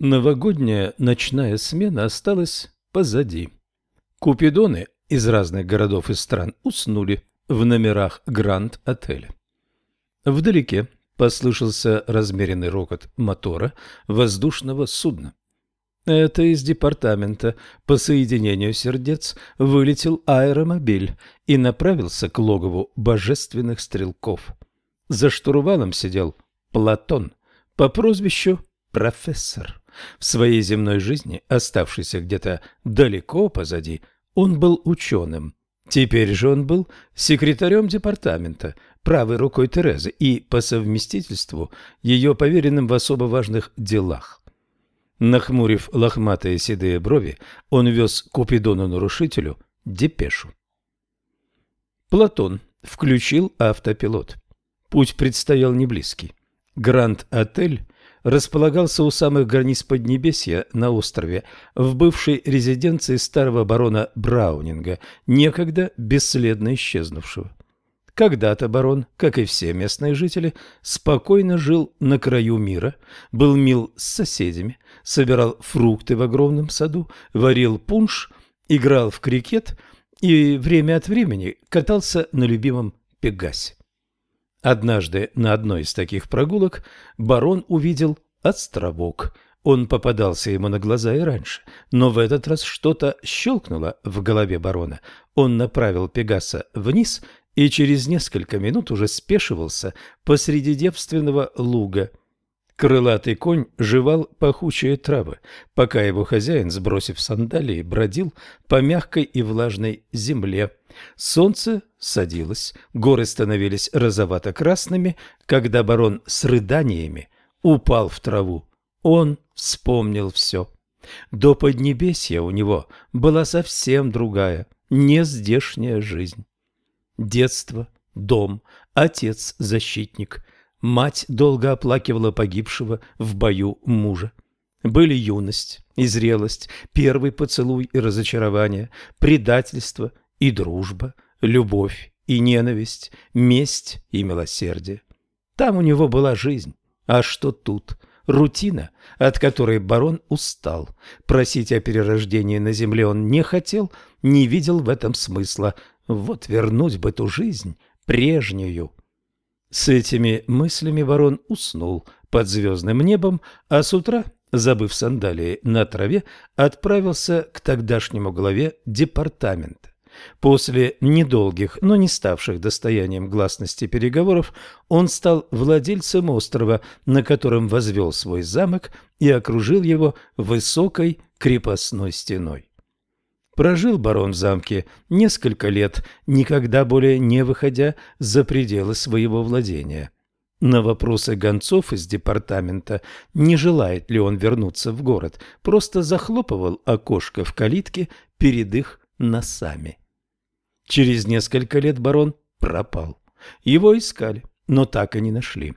Новогодняя ночная смена осталась позади. Купидоны из разных городов и стран уснули в номерах Гранд-отеля. Вдалеке послышался размеренный рокот мотора воздушного судна. Это из департамента по соединению сердец вылетел аэромобиль и направился к логову божественных стрелков. За штурвалом сидел Платон по прозвищу профессор. В своей земной жизни, оставшейся где-то далеко позади, он был ученым. Теперь же он был секретарем департамента, правой рукой Терезы и, по совместительству, ее поверенным в особо важных делах. Нахмурив лохматые седые брови, он вез Купидону-нарушителю депешу. Платон включил автопилот. Путь предстоял неблизкий. Гранд-отель располагался у самых границ Поднебесья на острове, в бывшей резиденции старого барона Браунинга, некогда бесследно исчезнувшего. Когда-то барон, как и все местные жители, спокойно жил на краю мира, был мил с соседями, собирал фрукты в огромном саду, варил пунш, играл в крикет и время от времени катался на любимом Пегасе. Однажды на одной из таких прогулок барон увидел островок. Он попадался ему на глаза и раньше, но в этот раз что-то щелкнуло в голове барона. Он направил Пегаса вниз и через несколько минут уже спешивался посреди девственного луга. Крылатый конь жевал пахучие травы, пока его хозяин, сбросив сандалии, бродил по мягкой и влажной земле. Солнце садилось, горы становились розовато-красными, когда барон с рыданиями упал в траву. Он вспомнил все. До Поднебесья у него была совсем другая, нездешняя жизнь. Детство, дом, отец-защитник – Мать долго оплакивала погибшего в бою мужа. Были юность и зрелость, первый поцелуй и разочарование, предательство и дружба, любовь и ненависть, месть и милосердие. Там у него была жизнь, а что тут? Рутина, от которой барон устал. Просить о перерождении на земле он не хотел, не видел в этом смысла. Вот вернуть бы ту жизнь, прежнюю, с этими мыслями ворон уснул под звездным небом, а с утра, забыв сандалии на траве, отправился к тогдашнему главе департамента. После недолгих, но не ставших достоянием гласности переговоров, он стал владельцем острова, на котором возвел свой замок и окружил его высокой крепостной стеной. Прожил барон в замке несколько лет, никогда более не выходя за пределы своего владения. На вопросы гонцов из департамента, не желает ли он вернуться в город, просто захлопывал окошко в калитке перед их носами. Через несколько лет барон пропал. Его искали, но так и не нашли.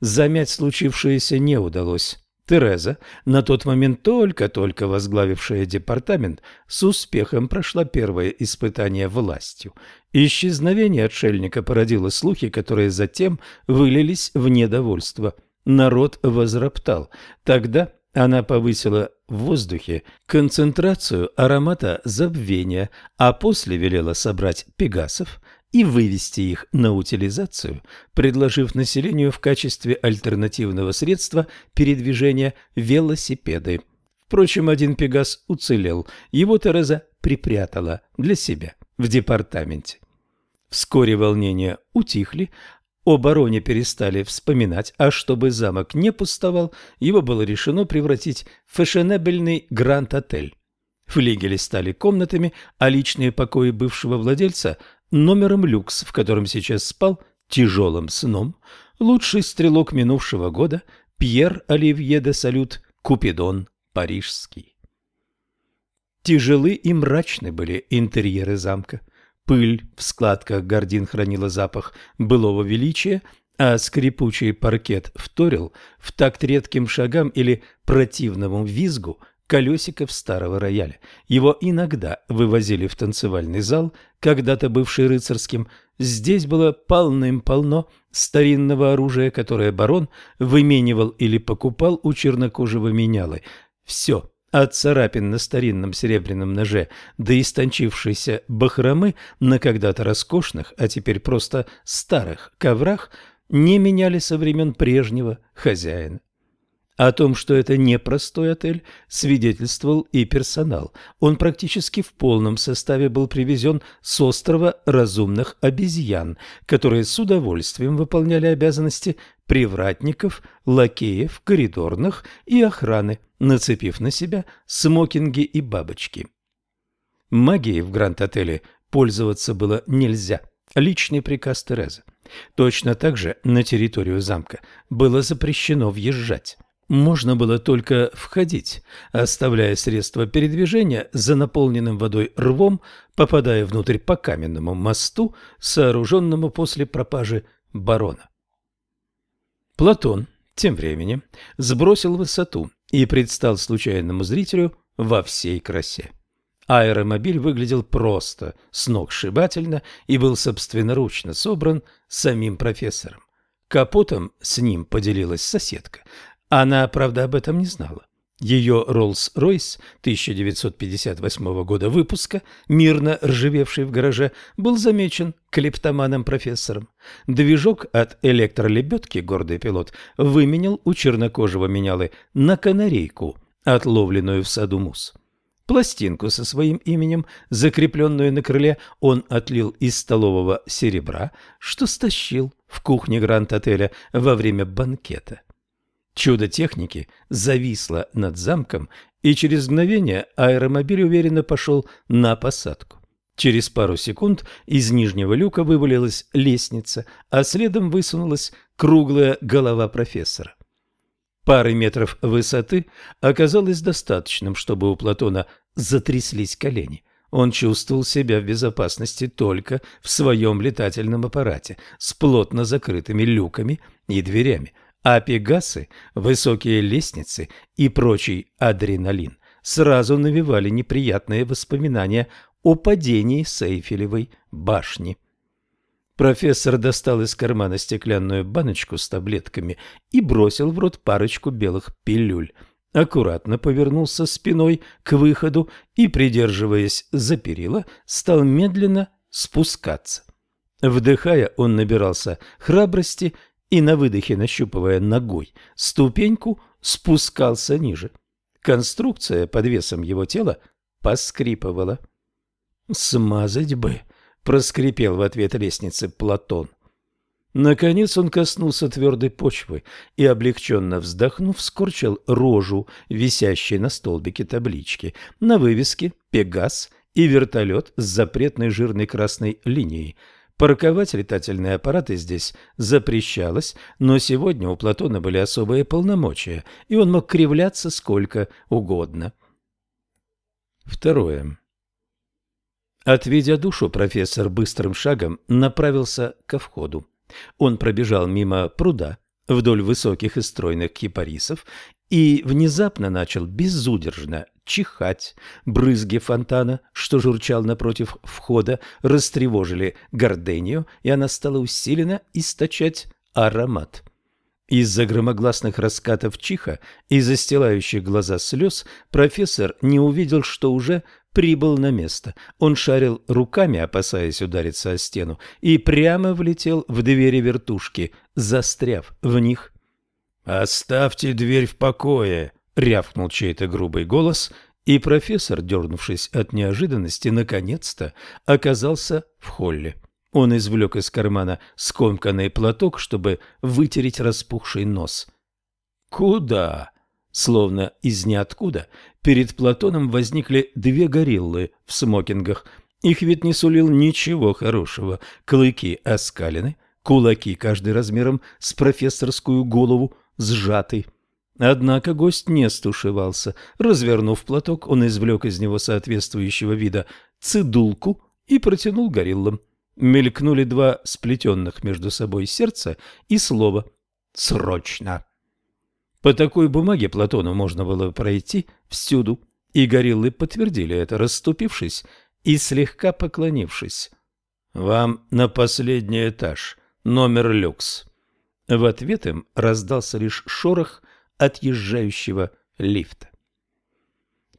Замять случившееся не удалось. Тереза, на тот момент только-только возглавившая департамент, с успехом прошла первое испытание властью. Исчезновение отшельника породило слухи, которые затем вылились в недовольство. Народ возроптал. Тогда она повысила в воздухе концентрацию аромата забвения, а после велела собрать пегасов – и вывести их на утилизацию, предложив населению в качестве альтернативного средства передвижения велосипеды. Впрочем, один Пегас уцелел, его Тереза припрятала для себя в департаменте. Вскоре волнения утихли, о бароне перестали вспоминать, а чтобы замок не пустовал, его было решено превратить в фешенебельный гранд-отель. Флигели стали комнатами, а личные покои бывшего владельца номером люкс, в котором сейчас спал тяжелым сном лучший стрелок минувшего года Пьер Оливье де Салют Купидон Парижский. Тяжелы и мрачны были интерьеры замка. Пыль в складках гордин хранила запах былого величия, а скрипучий паркет вторил в такт редким шагам или противному визгу колесиков старого рояля. Его иногда вывозили в танцевальный зал, когда-то бывший рыцарским. Здесь было полным-полно старинного оружия, которое барон выменивал или покупал у чернокожего менялы. Все, от царапин на старинном серебряном ноже до истончившейся бахромы на когда-то роскошных, а теперь просто старых коврах, не меняли со времен прежнего хозяина. О том, что это не простой отель, свидетельствовал и персонал. Он практически в полном составе был привезен с острова разумных обезьян, которые с удовольствием выполняли обязанности привратников, лакеев, коридорных и охраны, нацепив на себя смокинги и бабочки. Магией в Гранд-отеле пользоваться было нельзя. Личный приказ Терезы. Точно так же на территорию замка было запрещено въезжать можно было только входить, оставляя средства передвижения за наполненным водой рвом, попадая внутрь по каменному мосту, сооруженному после пропажи барона. Платон тем временем сбросил высоту и предстал случайному зрителю во всей красе. Аэромобиль выглядел просто, сногсшибательно и был собственноручно собран самим профессором. Капотом с ним поделилась соседка, она, правда, об этом не знала. Ее Rolls-Royce 1958 года выпуска, мирно ржавевший в гараже, был замечен клептоманом-профессором. Движок от электролебедки гордый пилот выменял у чернокожего менялы на канарейку, отловленную в саду мус. Пластинку со своим именем, закрепленную на крыле, он отлил из столового серебра, что стащил в кухне Гранд-отеля во время банкета. Чудо техники зависло над замком, и через мгновение аэромобиль уверенно пошел на посадку. Через пару секунд из нижнего люка вывалилась лестница, а следом высунулась круглая голова профессора. Пары метров высоты оказалось достаточным, чтобы у Платона затряслись колени. Он чувствовал себя в безопасности только в своем летательном аппарате с плотно закрытыми люками и дверями – а пегасы, высокие лестницы и прочий адреналин сразу навевали неприятные воспоминания о падении Сейфелевой башни. Профессор достал из кармана стеклянную баночку с таблетками и бросил в рот парочку белых пилюль. Аккуратно повернулся спиной к выходу и, придерживаясь за перила, стал медленно спускаться. Вдыхая, он набирался храбрости и на выдохе, нащупывая ногой ступеньку, спускался ниже. Конструкция под весом его тела поскрипывала. «Смазать бы!» — проскрипел в ответ лестницы Платон. Наконец он коснулся твердой почвы и, облегченно вздохнув, скорчил рожу, висящей на столбике таблички. На вывеске «Пегас» и вертолет с запретной жирной красной линией — Парковать летательные аппараты здесь запрещалось, но сегодня у Платона были особые полномочия, и он мог кривляться сколько угодно. Второе. Отведя душу, профессор быстрым шагом направился ко входу. Он пробежал мимо пруда вдоль высоких и стройных кипарисов и внезапно начал безудержно чихать. Брызги фонтана, что журчал напротив входа, растревожили гордению, и она стала усиленно источать аромат. Из-за громогласных раскатов чиха и застилающих глаза слез профессор не увидел, что уже прибыл на место. Он шарил руками, опасаясь удариться о стену, и прямо влетел в двери вертушки, застряв в них. «Оставьте дверь в покое!» Рявкнул чей-то грубый голос, и профессор, дернувшись от неожиданности, наконец-то оказался в холле. Он извлек из кармана скомканный платок, чтобы вытереть распухший нос. «Куда?» Словно из ниоткуда перед Платоном возникли две гориллы в смокингах. Их вид не сулил ничего хорошего. Клыки оскалены, кулаки, каждый размером с профессорскую голову, сжаты. Однако гость не стушевался. Развернув платок, он извлек из него соответствующего вида цидулку и протянул гориллам. Мелькнули два сплетенных между собой сердца и слово «срочно». По такой бумаге Платону можно было пройти всюду. и гориллы подтвердили это, расступившись и слегка поклонившись. «Вам на последний этаж, номер люкс». В ответ им раздался лишь шорох отъезжающего лифта.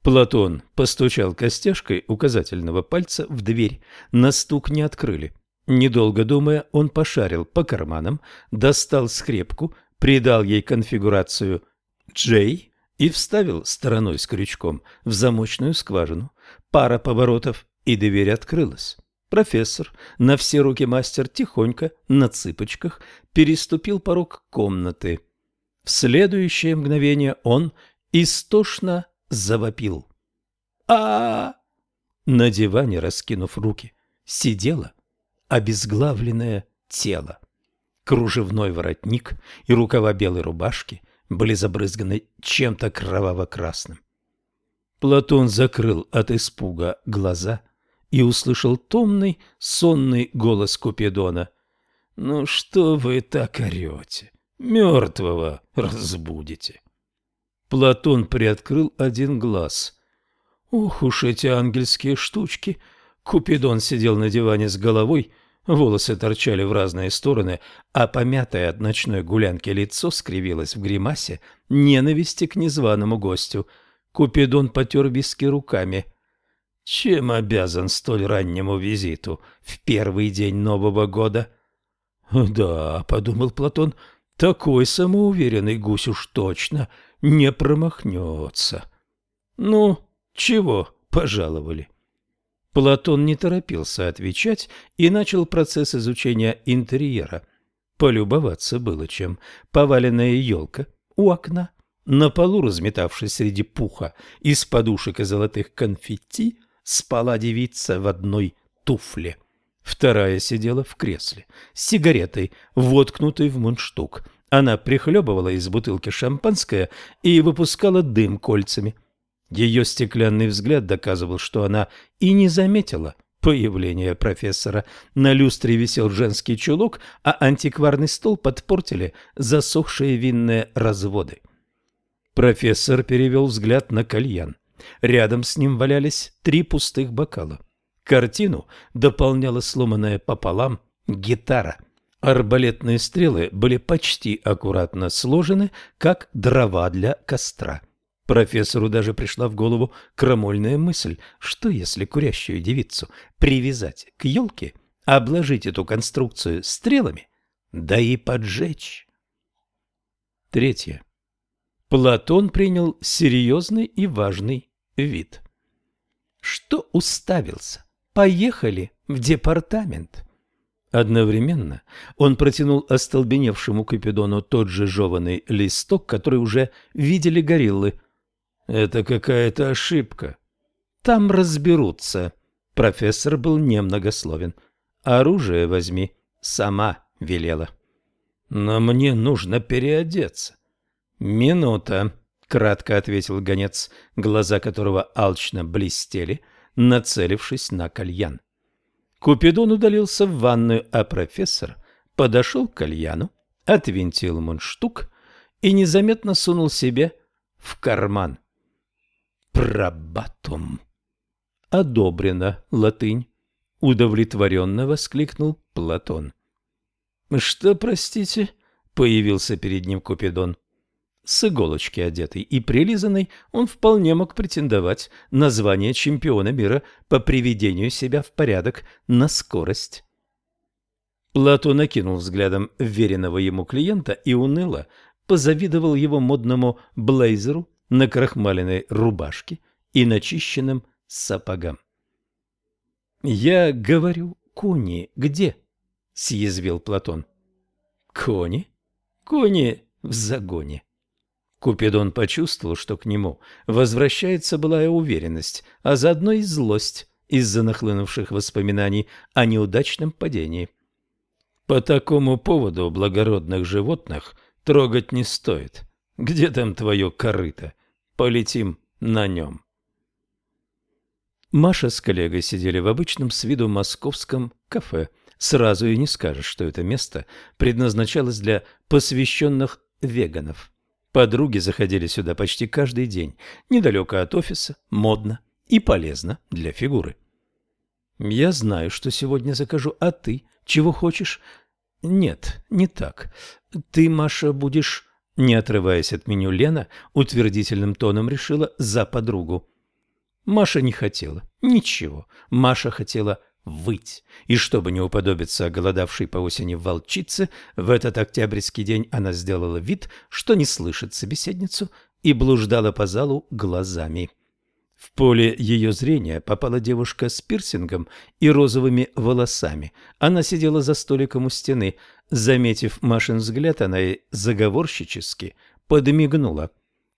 Платон постучал костяшкой указательного пальца в дверь. На стук не открыли. Недолго думая, он пошарил по карманам, достал скрепку, придал ей конфигурацию «Джей» и вставил стороной с крючком в замочную скважину. Пара поворотов, и дверь открылась. Профессор, на все руки мастер, тихонько, на цыпочках, переступил порог комнаты. В следующее мгновение он истошно завопил. а, На диване, раскинув руки, сидело обезглавленное тело. Кружевной воротник и рукава белой рубашки были забрызганы чем-то кроваво-красным. Платон закрыл от испуга глаза и услышал томный, сонный голос Купидона. «Ну что вы так орете? Мертвого разбудите!» Платон приоткрыл один глаз. Ух уж эти ангельские штучки! Купидон сидел на диване с головой, волосы торчали в разные стороны, а помятое от ночной гулянки лицо скривилось в гримасе ненависти к незваному гостю. Купидон потер виски руками. Чем обязан столь раннему визиту в первый день Нового года? «Да», — подумал Платон, — «такой самоуверенный гусь уж точно не промахнется. Ну, чего пожаловали? Платон не торопился отвечать и начал процесс изучения интерьера. Полюбоваться было чем. Поваленная елка у окна, на полу, разметавшись среди пуха из подушек и золотых конфетти, спала девица в одной туфле. Вторая сидела в кресле с сигаретой, воткнутой в мундштук – она прихлебывала из бутылки шампанское и выпускала дым кольцами. Ее стеклянный взгляд доказывал, что она и не заметила появления профессора. На люстре висел женский чулок, а антикварный стол подпортили засохшие винные разводы. Профессор перевел взгляд на кальян. Рядом с ним валялись три пустых бокала. Картину дополняла сломанная пополам гитара – Арбалетные стрелы были почти аккуратно сложены, как дрова для костра. Профессору даже пришла в голову крамольная мысль, что если курящую девицу привязать к елке, обложить эту конструкцию стрелами, да и поджечь. Третье. Платон принял серьезный и важный вид. Что уставился? Поехали в департамент. Одновременно он протянул остолбеневшему Купидону тот же жеванный листок, который уже видели гориллы. «Это какая-то ошибка». «Там разберутся». Профессор был немногословен. «Оружие возьми». Сама велела. «Но мне нужно переодеться». «Минута», — кратко ответил гонец, глаза которого алчно блестели, нацелившись на кальян. Купидон удалился в ванную, а профессор подошел к кальяну, отвинтил мундштук и незаметно сунул себе в карман. «Пробатум!» «Одобрено, латынь!» — удовлетворенно воскликнул Платон. «Что, простите?» — появился перед ним Купидон. С иголочки одетый и прилизанный, он вполне мог претендовать на звание чемпиона мира по приведению себя в порядок на скорость. Плато накинул взглядом веренного ему клиента и уныло позавидовал его модному блейзеру на крахмаленной рубашке и начищенным сапогам. «Я говорю, кони где?» — съязвил Платон. «Кони? Кони в загоне». Купидон почувствовал, что к нему возвращается былая уверенность, а заодно и злость из-за нахлынувших воспоминаний о неудачном падении. По такому поводу благородных животных трогать не стоит. Где там твое корыто? Полетим на нем. Маша с коллегой сидели в обычном с виду московском кафе. Сразу и не скажешь, что это место предназначалось для посвященных веганов. Подруги заходили сюда почти каждый день, недалеко от офиса, модно и полезно для фигуры. «Я знаю, что сегодня закажу, а ты чего хочешь?» «Нет, не так. Ты, Маша, будешь...» Не отрываясь от меню, Лена утвердительным тоном решила за подругу. Маша не хотела. Ничего. Маша хотела выть. И чтобы не уподобиться оголодавшей по осени волчице, в этот октябрьский день она сделала вид, что не слышит собеседницу, и блуждала по залу глазами. В поле ее зрения попала девушка с пирсингом и розовыми волосами. Она сидела за столиком у стены. Заметив Машин взгляд, она ей заговорщически подмигнула.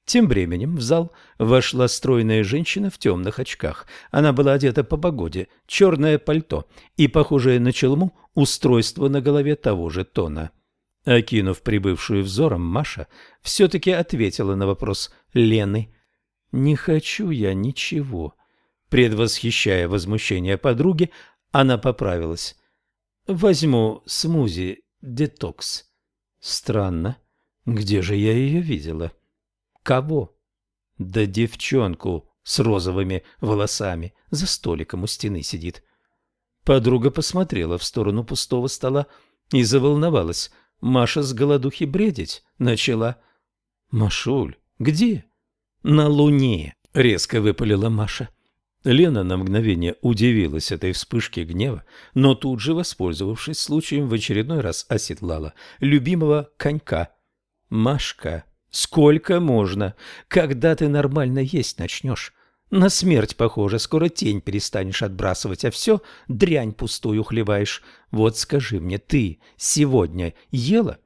Тем временем в зал вошла стройная женщина в темных очках. Она была одета по погоде, черное пальто и, похожее на челму, устройство на голове того же тона. Окинув прибывшую взором, Маша все-таки ответила на вопрос Лены – не хочу я ничего. Предвосхищая возмущение подруги, она поправилась. Возьму смузи детокс. Странно. Где же я ее видела? Кого? Да девчонку с розовыми волосами за столиком у стены сидит. Подруга посмотрела в сторону пустого стола и заволновалась. Маша с голодухи бредить начала. «Машуль, где?» «На Луне!» — резко выпалила Маша. Лена на мгновение удивилась этой вспышке гнева, но тут же, воспользовавшись случаем, в очередной раз оседлала любимого конька. «Машка, сколько можно? Когда ты нормально есть начнешь? На смерть похоже, скоро тень перестанешь отбрасывать, а все дрянь пустую хлебаешь. Вот скажи мне, ты сегодня ела?»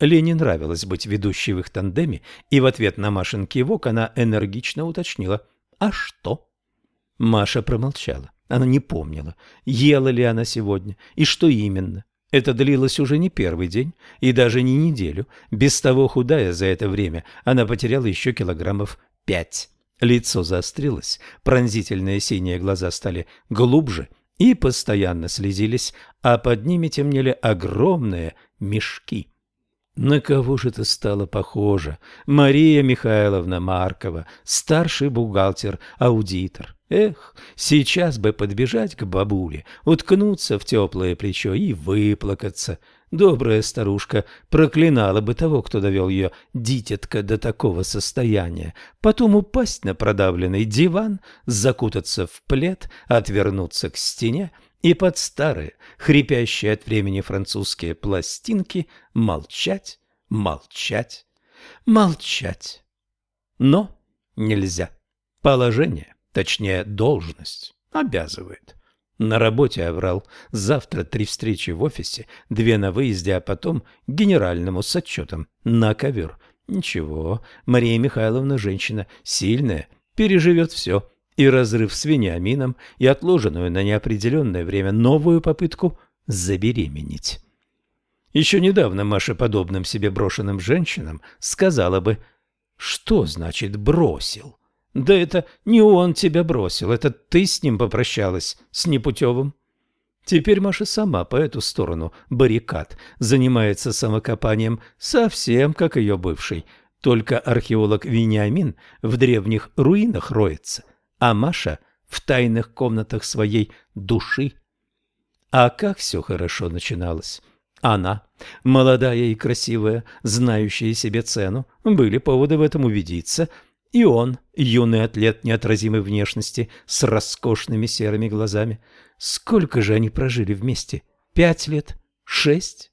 Лене нравилось быть ведущей в их тандеме, и в ответ на Машин кивок она энергично уточнила «А что?». Маша промолчала. Она не помнила, ела ли она сегодня и что именно. Это длилось уже не первый день и даже не неделю. Без того худая за это время она потеряла еще килограммов пять. Лицо заострилось, пронзительные синие глаза стали глубже и постоянно слезились, а под ними темнели огромные мешки. На кого же ты стала похожа? Мария Михайловна Маркова, старший бухгалтер-аудитор. Эх, сейчас бы подбежать к бабуле, уткнуться в теплое плечо и выплакаться. Добрая старушка проклинала бы того, кто довел ее дитятка до такого состояния, потом упасть на продавленный диван, закутаться в плед, отвернуться к стене — и под старые, хрипящие от времени французские пластинки молчать, молчать, молчать. Но нельзя. Положение, точнее должность, обязывает. На работе оврал. Завтра три встречи в офисе, две на выезде, а потом генеральному с отчетом на ковер. Ничего, Мария Михайловна женщина сильная, переживет все и разрыв с Вениамином, и отложенную на неопределенное время новую попытку забеременеть. Еще недавно Маша подобным себе брошенным женщинам сказала бы «Что значит бросил?» «Да это не он тебя бросил, это ты с ним попрощалась, с непутевым». Теперь Маша сама по эту сторону баррикад занимается самокопанием, совсем как ее бывший. Только археолог Вениамин в древних руинах роется – а Маша в тайных комнатах своей души. А как все хорошо начиналось. Она, молодая и красивая, знающая себе цену, были поводы в этом убедиться, и он, юный атлет неотразимой внешности, с роскошными серыми глазами. Сколько же они прожили вместе? Пять лет? Шесть?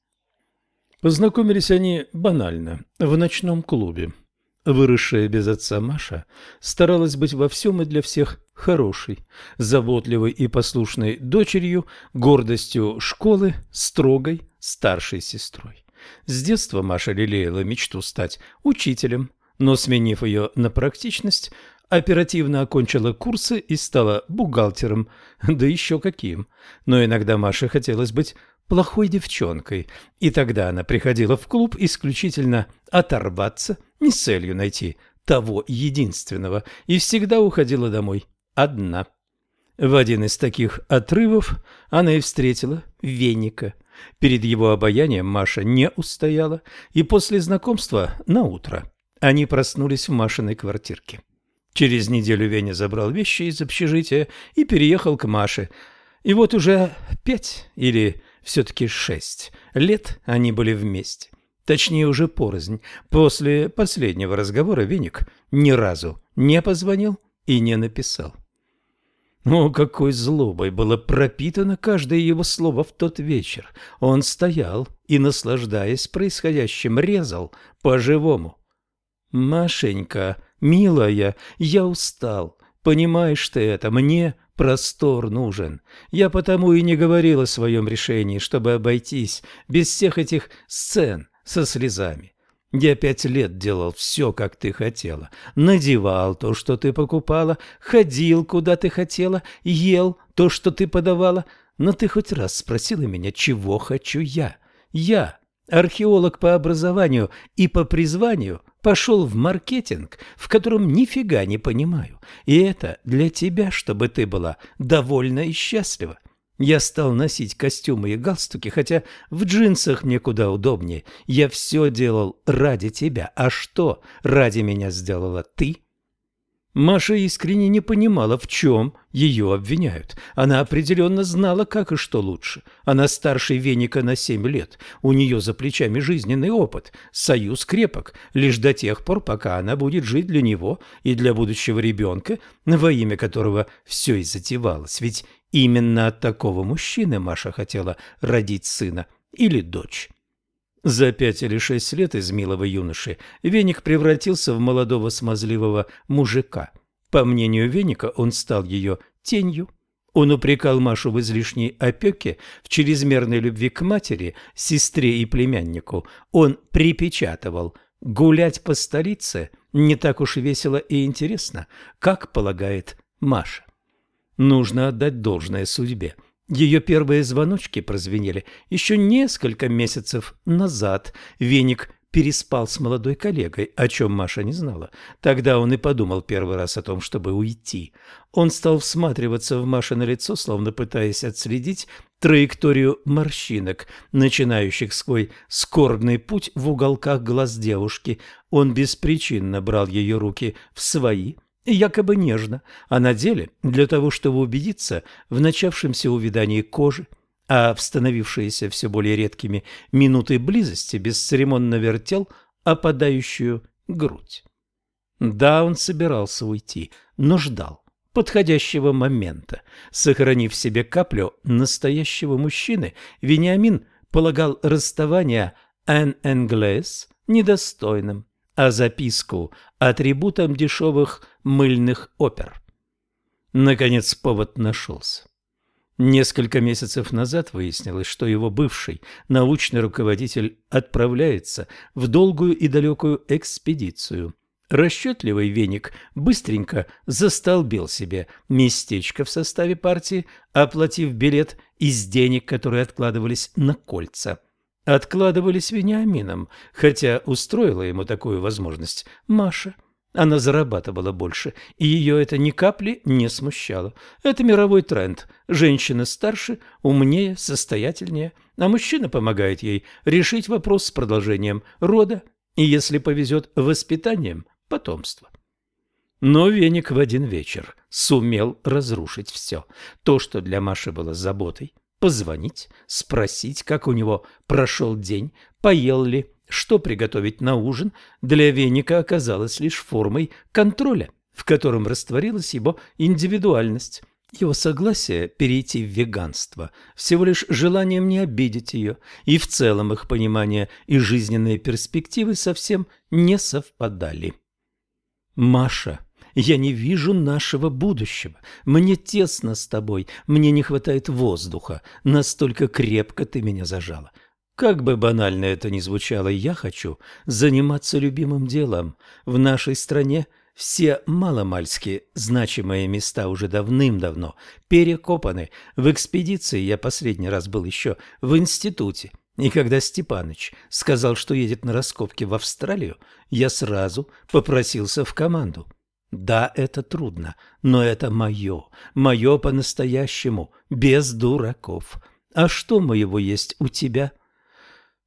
Познакомились они банально, в ночном клубе. Выросшая без отца Маша старалась быть во всем и для всех хорошей, заботливой и послушной дочерью, гордостью школы, строгой старшей сестрой. С детства Маша лелеяла мечту стать учителем, но, сменив ее на практичность, оперативно окончила курсы и стала бухгалтером, да еще каким. Но иногда Маше хотелось быть плохой девчонкой, и тогда она приходила в клуб исключительно оторваться, не с целью найти того единственного, и всегда уходила домой одна. В один из таких отрывов она и встретила Веника. Перед его обаянием Маша не устояла, и после знакомства на утро они проснулись в Машиной квартирке. Через неделю Веня забрал вещи из общежития и переехал к Маше. И вот уже пять или все-таки шесть лет они были вместе. Точнее, уже порознь. После последнего разговора Веник ни разу не позвонил и не написал. О, какой злобой было пропитано каждое его слово в тот вечер. Он стоял и, наслаждаясь происходящим, резал по-живому. «Машенька, милая, я устал. Понимаешь ты это, мне простор нужен. Я потому и не говорил о своем решении, чтобы обойтись без всех этих сцен со слезами. Я пять лет делал все, как ты хотела. Надевал то, что ты покупала, ходил, куда ты хотела, ел то, что ты подавала. Но ты хоть раз спросила меня, чего хочу я? Я, археолог по образованию и по призванию, пошел в маркетинг, в котором нифига не понимаю. И это для тебя, чтобы ты была довольна и счастлива. Я стал носить костюмы и галстуки, хотя в джинсах мне куда удобнее. Я все делал ради тебя. А что ради меня сделала ты? Маша искренне не понимала, в чем ее обвиняют. Она определенно знала, как и что лучше. Она старше Веника на семь лет. У нее за плечами жизненный опыт. Союз крепок, лишь до тех пор, пока она будет жить для него и для будущего ребенка, во имя которого все и затевалось. Ведь Именно от такого мужчины Маша хотела родить сына или дочь. За пять или шесть лет из милого юноши Веник превратился в молодого смазливого мужика. По мнению Веника, он стал ее тенью. Он упрекал Машу в излишней опеке, в чрезмерной любви к матери, сестре и племяннику. Он припечатывал «гулять по столице не так уж весело и интересно, как полагает Маша». Нужно отдать должное судьбе. Ее первые звоночки прозвенели еще несколько месяцев назад. Веник переспал с молодой коллегой, о чем Маша не знала. Тогда он и подумал первый раз о том, чтобы уйти. Он стал всматриваться в Маше на лицо, словно пытаясь отследить траекторию морщинок, начинающих свой скорбный путь в уголках глаз девушки. Он беспричинно брал ее руки в свои, якобы нежно, а на деле для того, чтобы убедиться в начавшемся увядании кожи, а в становившиеся все более редкими минуты близости бесцеремонно вертел опадающую грудь. Да, он собирался уйти, но ждал подходящего момента. Сохранив в себе каплю настоящего мужчины, Вениамин полагал расставание «en anglais» недостойным а записку – атрибутом дешевых мыльных опер. Наконец повод нашелся. Несколько месяцев назад выяснилось, что его бывший научный руководитель отправляется в долгую и далекую экспедицию. Расчетливый веник быстренько застолбил себе местечко в составе партии, оплатив билет из денег, которые откладывались на кольца – откладывались Вениамином, хотя устроила ему такую возможность Маша. Она зарабатывала больше, и ее это ни капли не смущало. Это мировой тренд. Женщина старше, умнее, состоятельнее, а мужчина помогает ей решить вопрос с продолжением рода и, если повезет, воспитанием потомства. Но веник в один вечер сумел разрушить все. То, что для Маши было заботой, позвонить, спросить, как у него прошел день, поел ли, что приготовить на ужин, для веника оказалось лишь формой контроля, в котором растворилась его индивидуальность. Его согласие перейти в веганство всего лишь желанием не обидеть ее, и в целом их понимание и жизненные перспективы совсем не совпадали. Маша я не вижу нашего будущего. Мне тесно с тобой, мне не хватает воздуха. Настолько крепко ты меня зажала. Как бы банально это ни звучало, я хочу заниматься любимым делом. В нашей стране все маломальски значимые места уже давным-давно перекопаны. В экспедиции я последний раз был еще в институте. И когда Степаныч сказал, что едет на раскопки в Австралию, я сразу попросился в команду. Да, это трудно, но это мое, мое по-настоящему, без дураков. А что моего есть у тебя?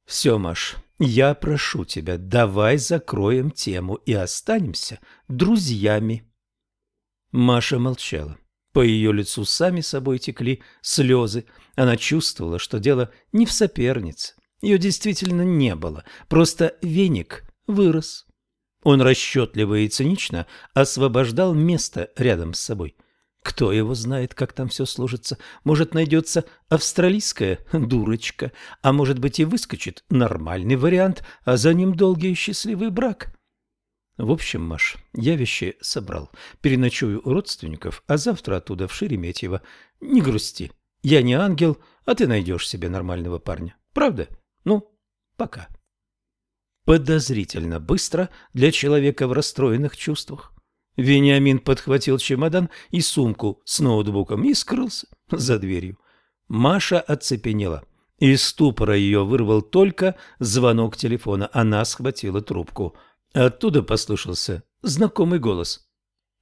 Все, Маш, я прошу тебя, давай закроем тему и останемся друзьями. Маша молчала. По ее лицу сами собой текли слезы. Она чувствовала, что дело не в сопернице. Ее действительно не было. Просто веник вырос. Он расчетливо и цинично освобождал место рядом с собой. Кто его знает, как там все сложится? Может, найдется австралийская дурочка, а может быть и выскочит нормальный вариант, а за ним долгий и счастливый брак. В общем, Маш, я вещи собрал. Переночую у родственников, а завтра оттуда в Шереметьево. Не грусти. Я не ангел, а ты найдешь себе нормального парня. Правда? Ну, пока. Подозрительно быстро для человека в расстроенных чувствах. Вениамин подхватил чемодан и сумку с ноутбуком и скрылся за дверью. Маша оцепенела. Из ступора ее вырвал только звонок телефона. Она схватила трубку. Оттуда послышался знакомый голос.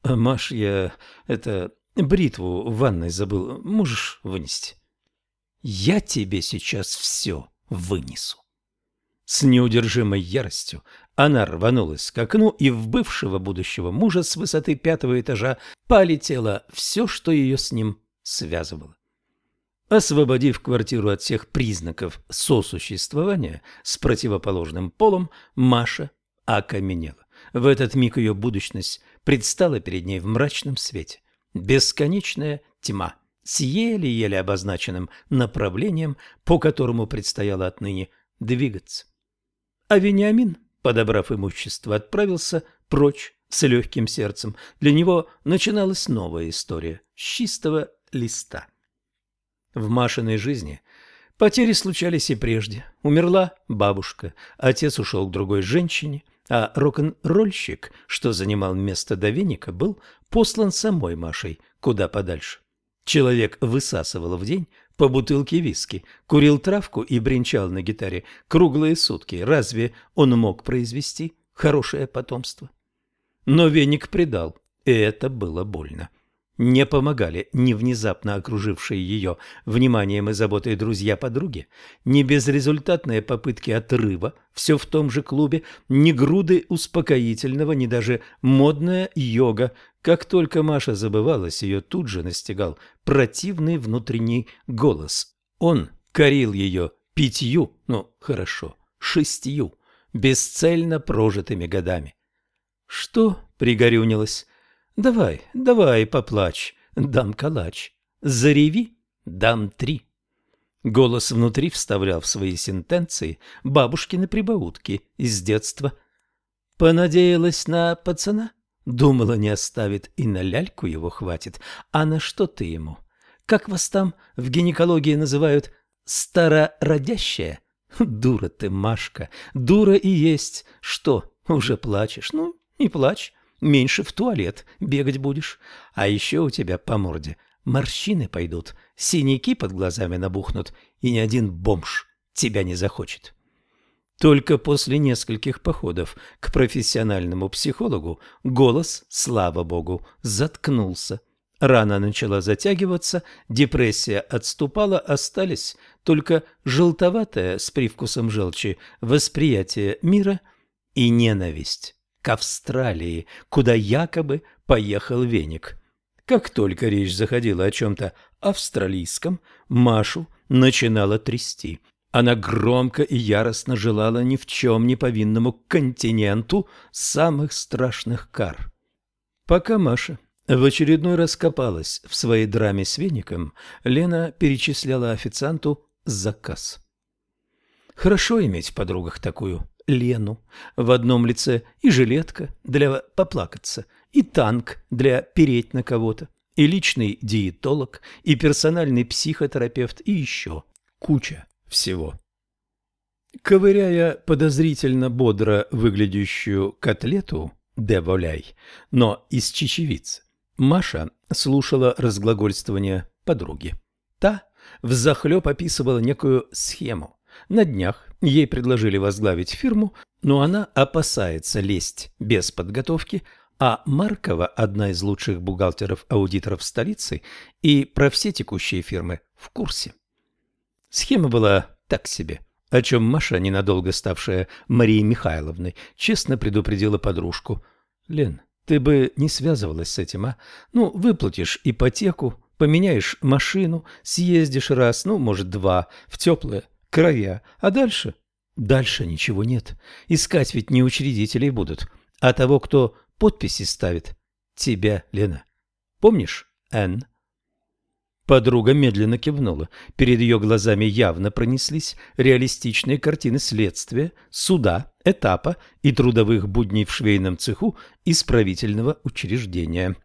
«А, «Маш, я... это... бритву в ванной забыл. Можешь вынести?» «Я тебе сейчас все вынесу». С неудержимой яростью она рванулась к окну, и в бывшего будущего мужа с высоты пятого этажа полетело все, что ее с ним связывало. Освободив квартиру от всех признаков сосуществования с противоположным полом, Маша окаменела. В этот миг ее будущность предстала перед ней в мрачном свете. Бесконечная тьма с еле-еле обозначенным направлением, по которому предстояло отныне двигаться. А Вениамин, подобрав имущество, отправился прочь с легким сердцем. Для него начиналась новая история с чистого листа. В Машиной жизни потери случались и прежде. Умерла бабушка, отец ушел к другой женщине – а рок-н-ролльщик, что занимал место Давиника, был послан самой Машей куда подальше. Человек высасывал в день по бутылке виски, курил травку и бренчал на гитаре круглые сутки. Разве он мог произвести хорошее потомство? Но веник предал, и это было больно. Не помогали ни внезапно окружившие ее вниманием и заботой друзья-подруги, ни безрезультатные попытки отрыва, все в том же клубе, ни груды успокоительного, ни даже модная йога. Как только Маша забывалась, ее тут же настигал противный внутренний голос. Он корил ее пятью, ну хорошо, шестью, бесцельно прожитыми годами. Что пригорюнилась? Давай, давай, поплачь, дам калач. Зареви, дам три. Голос внутри вставлял в свои сентенции бабушкины прибаутки из детства. Понадеялась на пацана? Думала, не оставит и на ляльку его хватит. А на что ты ему? Как вас там в гинекологии называют? Старородящая? Дура ты, Машка, дура и есть. Что, уже плачешь? Ну, не плачь меньше в туалет бегать будешь. А еще у тебя по морде морщины пойдут, синяки под глазами набухнут, и ни один бомж тебя не захочет. Только после нескольких походов к профессиональному психологу голос, слава богу, заткнулся. Рана начала затягиваться, депрессия отступала, остались только желтоватое с привкусом желчи восприятие мира и ненависть к Австралии, куда якобы поехал веник. Как только речь заходила о чем-то австралийском, Машу начинала трясти. Она громко и яростно желала ни в чем не повинному континенту самых страшных кар. Пока Маша в очередной раз копалась в своей драме с веником, Лена перечисляла официанту заказ. Хорошо иметь в подругах такую Лену. В одном лице и жилетка для поплакаться, и танк для переть на кого-то, и личный диетолог, и персональный психотерапевт, и еще куча всего. Ковыряя подозрительно бодро выглядящую котлету де воляй, но из чечевицы, Маша слушала разглагольствование подруги. Та взахлеб описывала некую схему, на днях ей предложили возглавить фирму, но она опасается лезть без подготовки, а Маркова – одна из лучших бухгалтеров-аудиторов столицы и про все текущие фирмы в курсе. Схема была так себе. о чем Маша, ненадолго ставшая Марией Михайловной, честно предупредила подружку. «Лен, ты бы не связывалась с этим, а? Ну, выплатишь ипотеку, поменяешь машину, съездишь раз, ну, может, два, в теплые края, а дальше? Дальше ничего нет. Искать ведь не учредителей будут, а того, кто подписи ставит. Тебя, Лена. Помнишь, Энн? Подруга медленно кивнула. Перед ее глазами явно пронеслись реалистичные картины следствия, суда, этапа и трудовых будней в швейном цеху исправительного учреждения.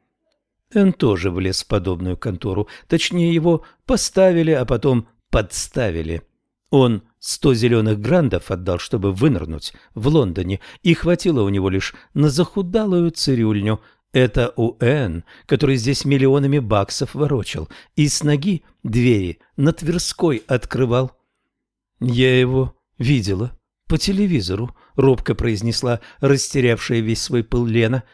Эн тоже влез в подобную контору, точнее его поставили, а потом подставили. Он сто зеленых грандов отдал, чтобы вынырнуть в Лондоне, и хватило у него лишь на захудалую цирюльню – это Уэн, который здесь миллионами баксов ворочал, и с ноги двери на Тверской открывал. Я его видела по телевизору, робко произнесла растерявшая весь свой пыл Лена.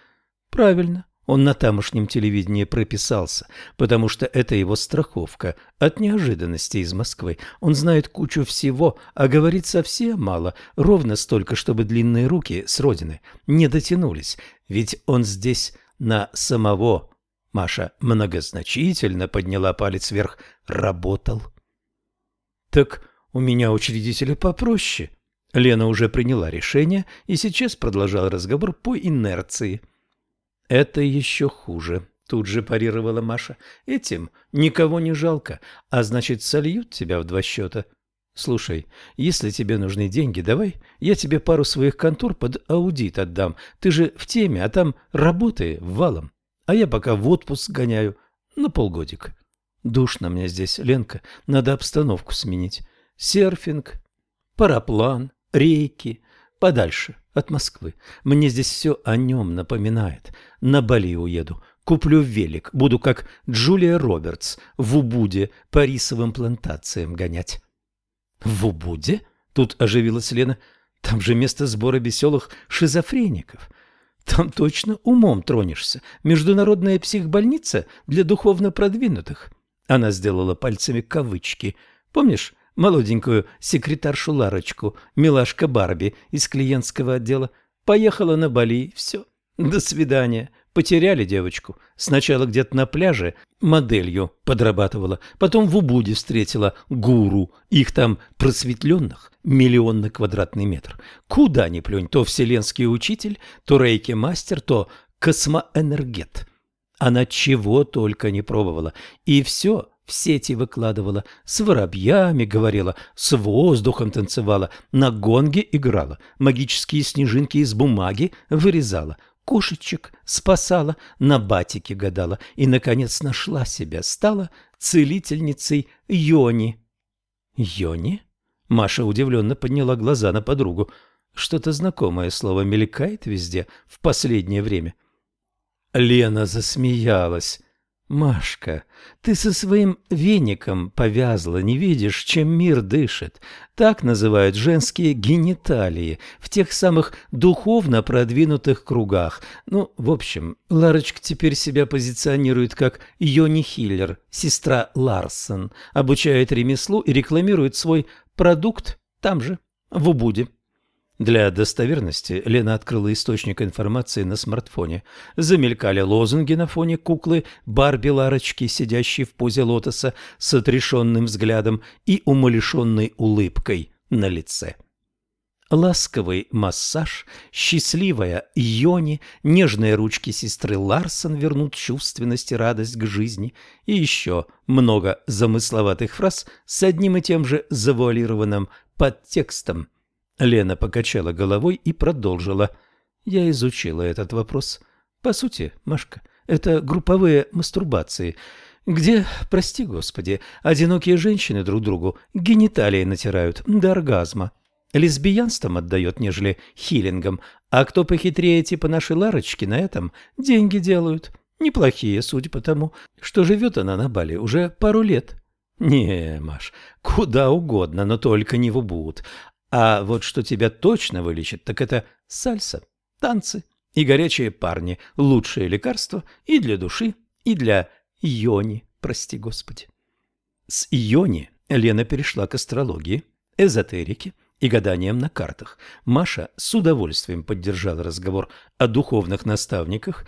Правильно, он на тамошнем телевидении прописался, потому что это его страховка от неожиданности из Москвы. Он знает кучу всего, а говорит совсем мало, ровно столько, чтобы длинные руки с родины не дотянулись, ведь он здесь на самого. Маша многозначительно подняла палец вверх. Работал. Так у меня учредители попроще. Лена уже приняла решение и сейчас продолжал разговор по инерции. Это еще хуже. Тут же парировала Маша. Этим никого не жалко, а значит, сольют тебя в два счета. Слушай, если тебе нужны деньги, давай я тебе пару своих контор под аудит отдам. Ты же в теме, а там работай валом. А я пока в отпуск гоняю на полгодика. Душно мне здесь, Ленка, надо обстановку сменить. Серфинг, параплан, рейки, подальше от Москвы. Мне здесь все о нем напоминает. На Бали уеду, куплю велик, буду как Джулия Робертс в Убуде по рисовым плантациям гонять. В Убуде? Тут оживилась Лена. Там же место сбора веселых шизофреников. Там точно умом тронешься. Международная психбольница для духовно продвинутых. Она сделала пальцами кавычки. Помнишь молоденькую секретаршу Ларочку, милашка Барби из клиентского отдела? Поехала на Бали, все. До свидания. Потеряли девочку. Сначала где-то на пляже моделью подрабатывала, потом в Убуде встретила гуру. Их там просветленных миллион на квадратный метр. Куда ни плюнь, то вселенский учитель, то рейки-мастер, то космоэнергет. Она чего только не пробовала. И все в сети выкладывала, с воробьями говорила, с воздухом танцевала, на гонге играла, магические снежинки из бумаги вырезала, кошечек спасала, на батике гадала и, наконец, нашла себя, стала целительницей Йони. Йони? Маша удивленно подняла глаза на подругу. Что-то знакомое слово мелькает везде в последнее время. Лена засмеялась. Машка, ты со своим веником повязла, не видишь, чем мир дышит. Так называют женские гениталии в тех самых духовно продвинутых кругах. Ну, в общем, Ларочка теперь себя позиционирует как Йони Хиллер, сестра Ларсон, обучает ремеслу и рекламирует свой продукт там же, в Убуде. Для достоверности Лена открыла источник информации на смартфоне. Замелькали лозунги на фоне куклы Барби-Ларочки, сидящей в позе лотоса с отрешенным взглядом и умалишенной улыбкой на лице. Ласковый массаж, счастливая Йони, нежные ручки сестры Ларсон вернут чувственность и радость к жизни и еще много замысловатых фраз с одним и тем же завуалированным подтекстом – Лена покачала головой и продолжила. Я изучила этот вопрос. По сути, Машка, это групповые мастурбации, где, прости господи, одинокие женщины друг другу гениталии натирают до оргазма. Лесбиянством отдает, нежели хилингом, а кто похитрее типа нашей Ларочки на этом деньги делают. Неплохие, судя по тому, что живет она на Бали уже пару лет. Не, Маш, куда угодно, но только не в Убуд. А вот что тебя точно вылечит, так это сальса, танцы и горячие парни. Лучшее лекарство и для души, и для йони, прости господи. С йони Лена перешла к астрологии. эзотерике и гаданием на картах. Маша с удовольствием поддержала разговор о духовных наставниках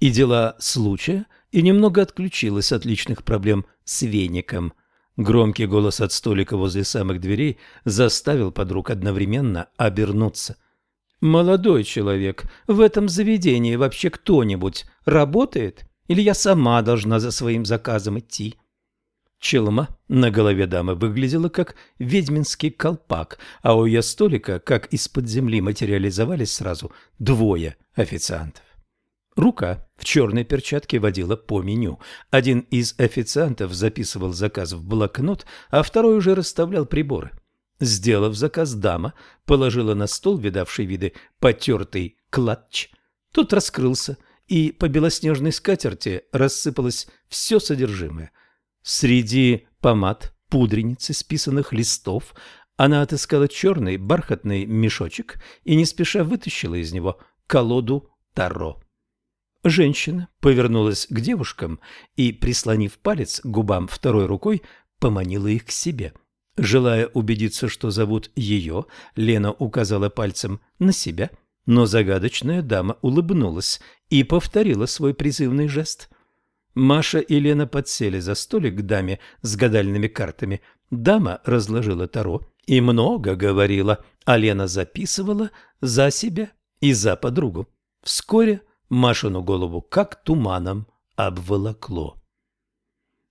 и дела случая и немного отключилась от личных проблем с веником. Громкий голос от столика возле самых дверей заставил подруг одновременно обернуться. «Молодой человек, в этом заведении вообще кто-нибудь работает? Или я сама должна за своим заказом идти?» Челма на голове дамы выглядела как ведьминский колпак, а у ее столика, как из-под земли, материализовались сразу двое официантов. Рука в черной перчатке водила по меню. Один из официантов записывал заказ в блокнот, а второй уже расставлял приборы. Сделав заказ, дама положила на стол видавший виды потертый клатч. Тот раскрылся, и по белоснежной скатерти рассыпалось все содержимое – Среди помад, пудреницы, списанных листов она отыскала черный бархатный мешочек и не спеша вытащила из него колоду Таро. Женщина повернулась к девушкам и, прислонив палец к губам второй рукой, поманила их к себе. Желая убедиться, что зовут ее, Лена указала пальцем на себя, но загадочная дама улыбнулась и повторила свой призывный жест – Маша и Лена подсели за столик к даме с гадальными картами. Дама разложила таро и много говорила, а Лена записывала за себя и за подругу. Вскоре Машину голову как туманом обволокло.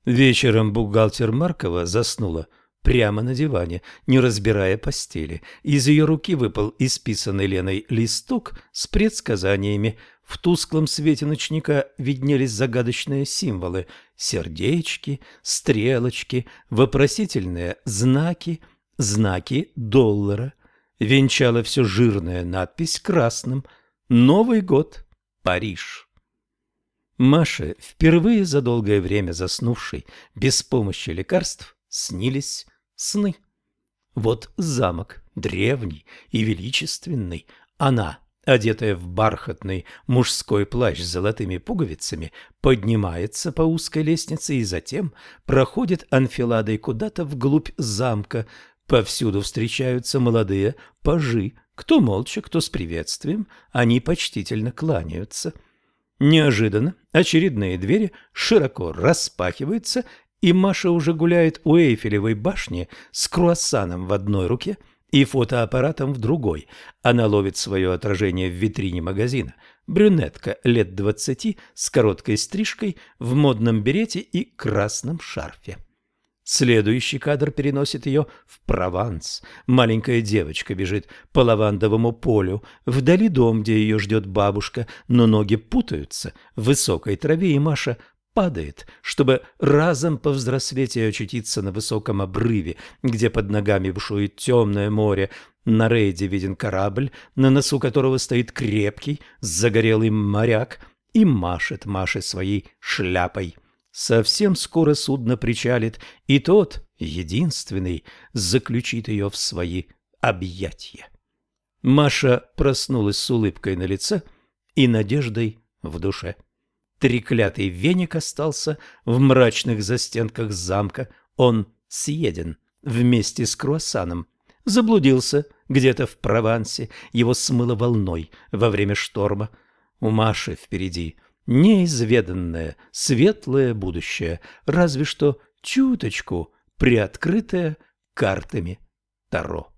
Вечером бухгалтер Маркова заснула прямо на диване, не разбирая постели. Из ее руки выпал исписанный Леной листок с предсказаниями. В тусклом свете ночника виднелись загадочные символы – сердечки, стрелочки, вопросительные знаки, знаки доллара. Венчала все жирная надпись красным «Новый год, Париж». Маше, впервые за долгое время заснувшей без помощи лекарств, снились сны. Вот замок, древний и величественный, она одетая в бархатный мужской плащ с золотыми пуговицами, поднимается по узкой лестнице и затем проходит анфиладой куда-то вглубь замка. Повсюду встречаются молодые пажи, кто молча, кто с приветствием, они почтительно кланяются. Неожиданно очередные двери широко распахиваются, и Маша уже гуляет у Эйфелевой башни с круассаном в одной руке – и фотоаппаратом в другой. Она ловит свое отражение в витрине магазина. Брюнетка лет двадцати с короткой стрижкой, в модном берете и красном шарфе. Следующий кадр переносит ее в Прованс. Маленькая девочка бежит по лавандовому полю. Вдали дом, где ее ждет бабушка, но ноги путаются в высокой траве, и Маша падает, чтобы разом повзрослеть и очутиться на высоком обрыве, где под ногами бушует темное море. На рейде виден корабль, на носу которого стоит крепкий, загорелый моряк и машет Маше своей шляпой. Совсем скоро судно причалит, и тот, единственный, заключит ее в свои объятия. Маша проснулась с улыбкой на лице и надеждой в душе. Треклятый веник остался в мрачных застенках замка. Он съеден вместе с круассаном. Заблудился где-то в Провансе, его смыло волной во время шторма. У Маши впереди неизведанное светлое будущее, разве что чуточку приоткрытое картами Таро.